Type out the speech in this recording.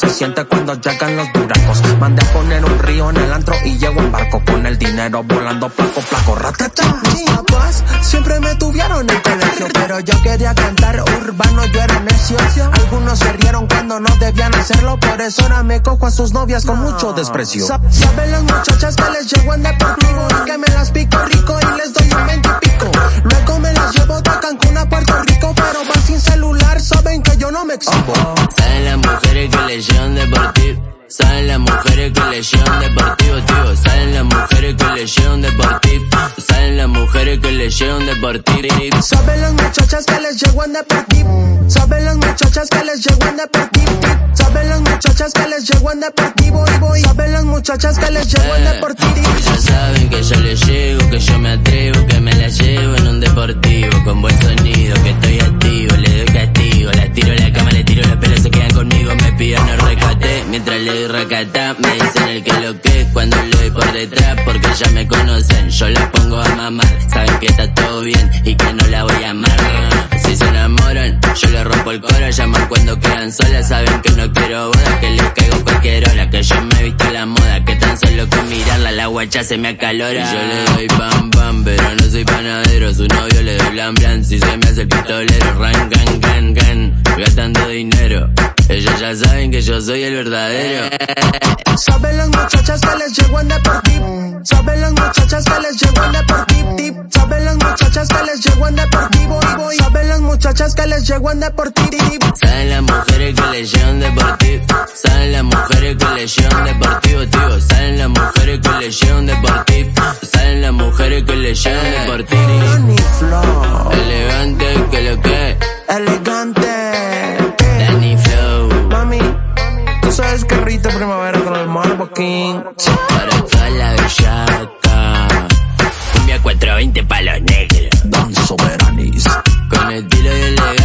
se siente cuando llegan los duracos. Mandé a poner un río en el antro y llego en barco con el dinero volando placo, placo, ratata. Mis papás siempre me tuvieron en colegio, pero yo quería cantar urbano, yo era necio. Algunos se rieron cuando no debían hacerlo, por eso ahora me cojo a sus novias con mucho desprecio. Saben las muchachas Saben las mujeres que les llevan deportivo. Saben las mujeres que le llevan deportivo, tío. Saben las mujeres que le llevan deportivo. Saben las mujeres que le llevan deportivo. Saben las muchachas que les llego en deportivo. Saben las muchachas que les llego en deportivo. Saben las muchachas que les llego en deportivo. Saben las muchachas que les llego en deportivo. Ya saben que yo les llego, que me dicen el que lo que es cuando lo doy por detrás, porque ya me conocen. Yo la pongo a mamar, saben que está todo bien y que no la voy a amar. Si se enamoran, yo le rompo el coro, llaman cuando quedan solas, saben que no quiero boda, que les caigo cualquier hora, que yo me he visto la moda, que tan solo con mirarla la guacha se me acalora. Y yo le doy pam pam, pero no soy panadero, su novio le doy blan blan, si se me hace el pistolero, ran gan gan gan, gastando dinero. Ellos ya saben que yo soy el verdadero. Saben las muchachas que les llego en deportivo. Saben las muchachas que les llego en deportivo. Saben las muchachas que les llego en deportivo. Saben las muchachas que les llego en deportivo. Saben las mujeres que le llevan deportivo. Saben las mujeres que le llevan deportivo, tío. Saben las mujeres que le llevan deportivo. Saben las mujeres que le llevan deportivo. Danny Flow. Elegante que lo que. Elegante. Danny Flow. Mami, tú sabes que rito primavera con el Marbo King. Para toda la bellaca. Cumbia 420 palos negros. Dan Soberanis. Con estilo y elegancia.